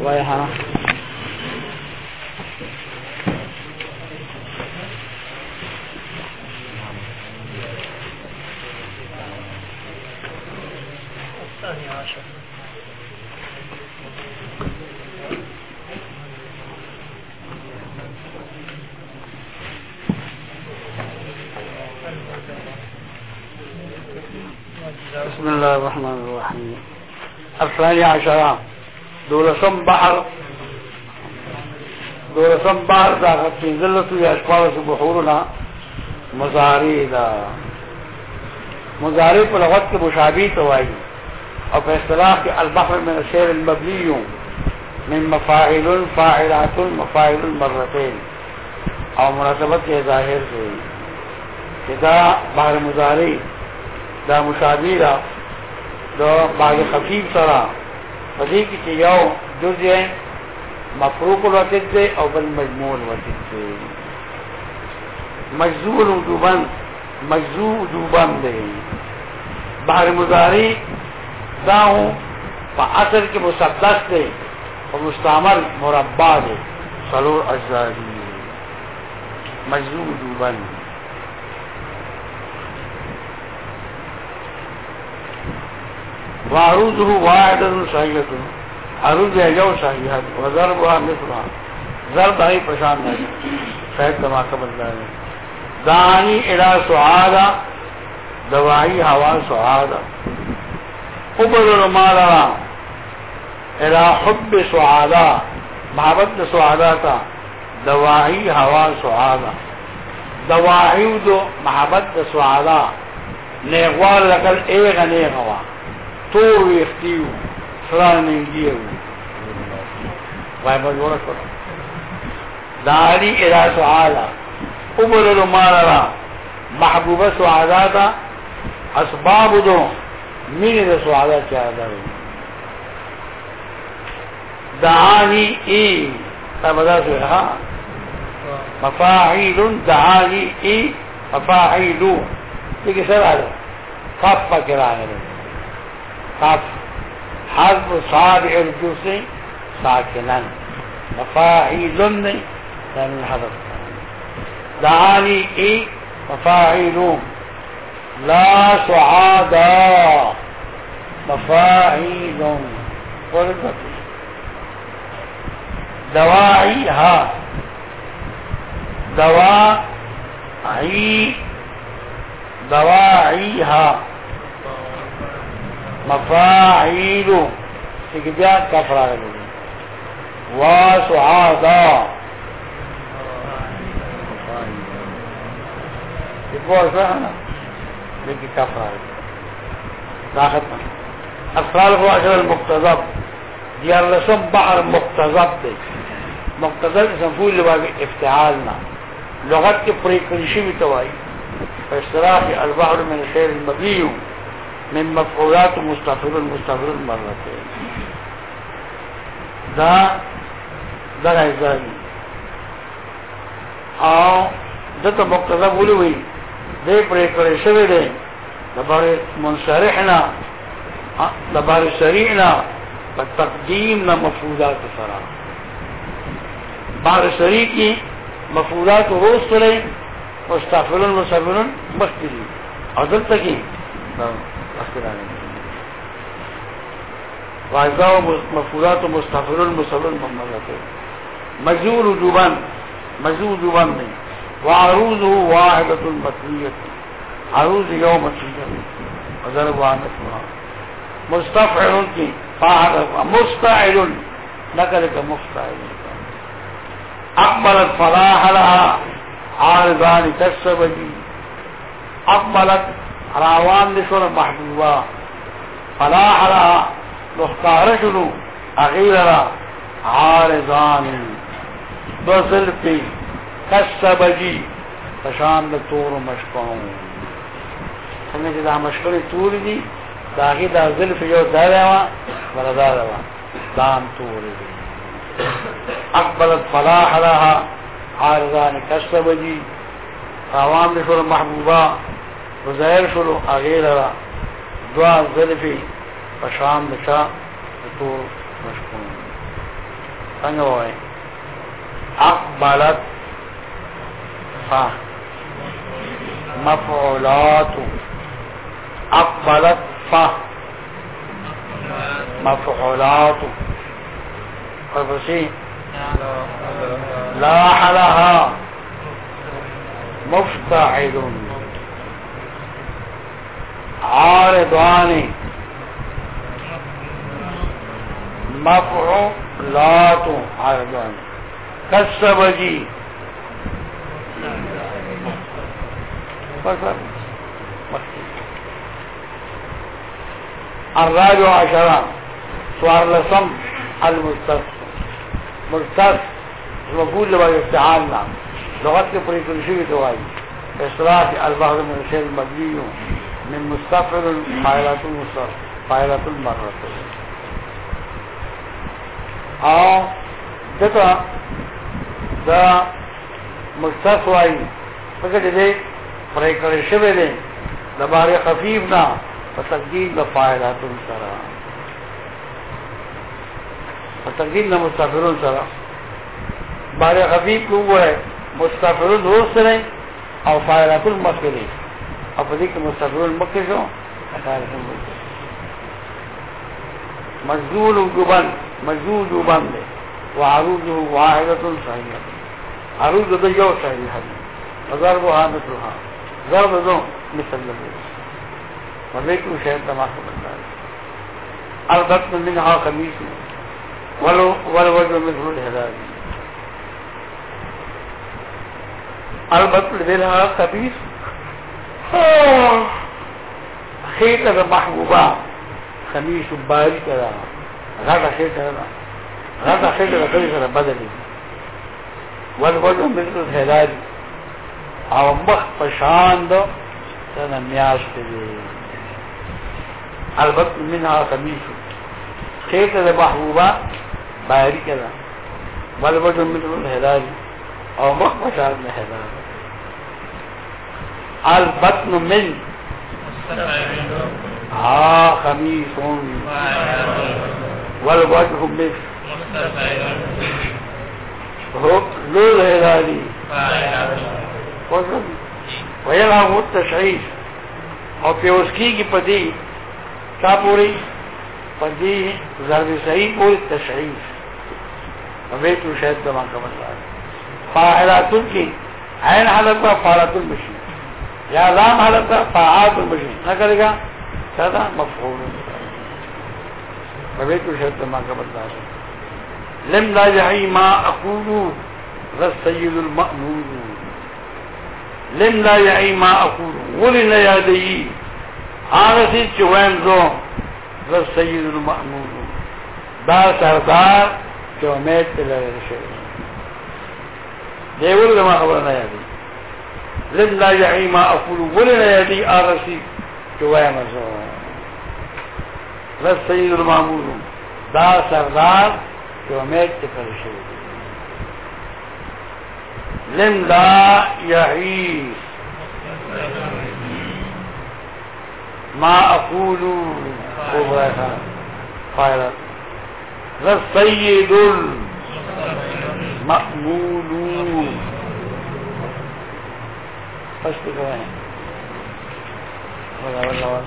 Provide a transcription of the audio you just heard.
وای الثاني عشر بسم الله الرحمن الرحيم الثاني عشر دولسم بحر. دولسم بحر دا پنزلتو یا اشپارس بحورنا مزاری دا. مزاری پر لغت کے مشابی تو آئی اور په اصطلاح کې البحر من الشعر المبني من مفاعل فاعلات مفاعل مرتين. او مناسبت کې ظاهر شي چې دا بحر مضارع دا مشابه را دا باغ خفیف سره پدې کې چې یو جزء مفروق الوتد دی او بل مجموع الوتد دی مجزول وجوبان مجزو وجوبان دی. بحر مضارع دا ہوں اصل کے مسدس دے اور مستعمل مربع دے سلور اجزادی مجزو وجوبن وعروضه واحد صحیحت عروض ہے جو صحیحت وضربها مثلها ضرب ہی پرشان نہیں شاید کما قبل دار دانی الى سعادہ دوائی ہوا سعادہ قبل مالا الى حب سعادا محبت سعادا تا، دوائی ہوا سعادا دوائی دو، محبت سعادا نیغوار لکل ایغ نیغ ہوا۔ تور ویختیو سران نیگیو وای مجھوڑا کرو داری الى سعادا قبل مالا محبوب سعادا تا اسباب دو مینه د سواله چا ده دعانی ای تبدا سو ها مفاعیل دعانی ای مفاعیلو دیگه سر آده کف پاکی راگه کف حرف صابع الجوس ساکنن۔ مفاعیلن نی تنین حرف دعانی ای مفاعیلون۔ لا سعادا مفاعيل قلت دواعيها دواعي دواعيها مفاعيل تكبيات كفر وسعادا يقول فهنا کی کفر آئے طاقت میں افرال کو اجر المقتضب. دیار لسم بحر مقتضب دے. مقتضب اسم فول لباگ افتعالنا لغت کے پری کنشی بھی توائی فاستراح البحر من خیر المبیو من مفعولات مستفر مستفر مرتے دا دا ازانی او دتا مقتضب بولی ہوئی دے پرے کرے شوی دے دبار منصرحنا دبار سریعنا تقدیم نہ مفروضات سرا بار سری کی مفروضات روز کرے مستقبل مستقبل مستری عدل تکی واضح مفروضات مستقبل مستقبل محمد مجزور وجوبان مجزور وجوبان نہیں. وعروضه واحدة المثلية عروض يوم الشجر وضرب عن اسمها مستفعل کی فاعل مستعل نقلك مستعل اقبلت فلاح لها. عارضان كالسبجي اقبلت راوان لشور محبوبا. فلاح لها مختار شنو اغير عارضان. دو صرفی کسبجی پشان د تور مشکون. څنګه چې دا مشکل تور دي دا غي دا زلف یو داروا ولا داروا دام تور دي اقبلت فلاح لها عارضان کسبجی عوام شور محبوبا وزیر شروع اغیر را دعا زلفی پشان دچا تور مشکون۔ څنګه وای اقبلت ہاں۔ فا مفعولات اقبلت فا ہاں۔ مفعولات ورپسې لاح لها مفتعل عارضان مفعولات عارضان كالسبجي جی۔ الرابع عشر سؤال لسم المستث مستث مقبول لما يستعاننا لغت کے پوری کل شوی دوائی اصلاح البحر من الشيء المبني من مستفعل فاعلات المستفعل فاعلات المرة او دتا، دا مستث وائی. فکر دے پرے کل شوی دے لبار خفیف نا. فتقدیم لفاعلات المسرا فتقدیم لمستفعل سرا بار خفیف کو وہ ہے مستفر دوست رہے اور فائرات المکر اور پتی کے مستفر المکر شو مجدول جبن مجدول جبن دے وہ عروض واحدت صحیح عروض دو یو صحیح حدیث وضرب حامد رہا ضرب دو مثل لگے ولیکن شہر تماس بنتا ہے البت من منہا خمیس ولو ولو وجہ مثل الحلال البت لها خبيث خيطة محبوبة خميس باري كذا غدا خيطة غدا خيطة خيطة بدلي والوجه مثل الهلال. او مخ پشان دو تنا میاشت دی البت منها خميس خيطة محبوبة باري كذا والوجه مثل الهلال. او مخ پشان میں حیران البطن من ها خميس والوجه مثل ذو الهلالي ويلعب التشعيش او پیوسکی کی پدی کیا پوری؟ پدی ضرب صحیح پوری تشعیش ویتو شاید دمان کا مطلب فاعلات کی، عین حالت کا فاعلات المشین یا لام حالت کا فاعات المشین نہ کرے گا کیا مفہوم ویتو شاید دمان کا مطلب لم لا يعي ما أقول ذا السيد المأمون. لم لا يعي ما أقول ولن يدي هذا سيد جوان زو ذا السيد المأمون. دا سردار جو امید تلال رشد دے ول ما خبر نہ یادی لم لا يعي ما أقول ولن يدي هذا سيد جوان زو ذا السيد دا سردار جو امید تکر شوی لم لا يعيش ما أقول. قال ذا السيد المأمول. فاشتك وين ولا ولا ولا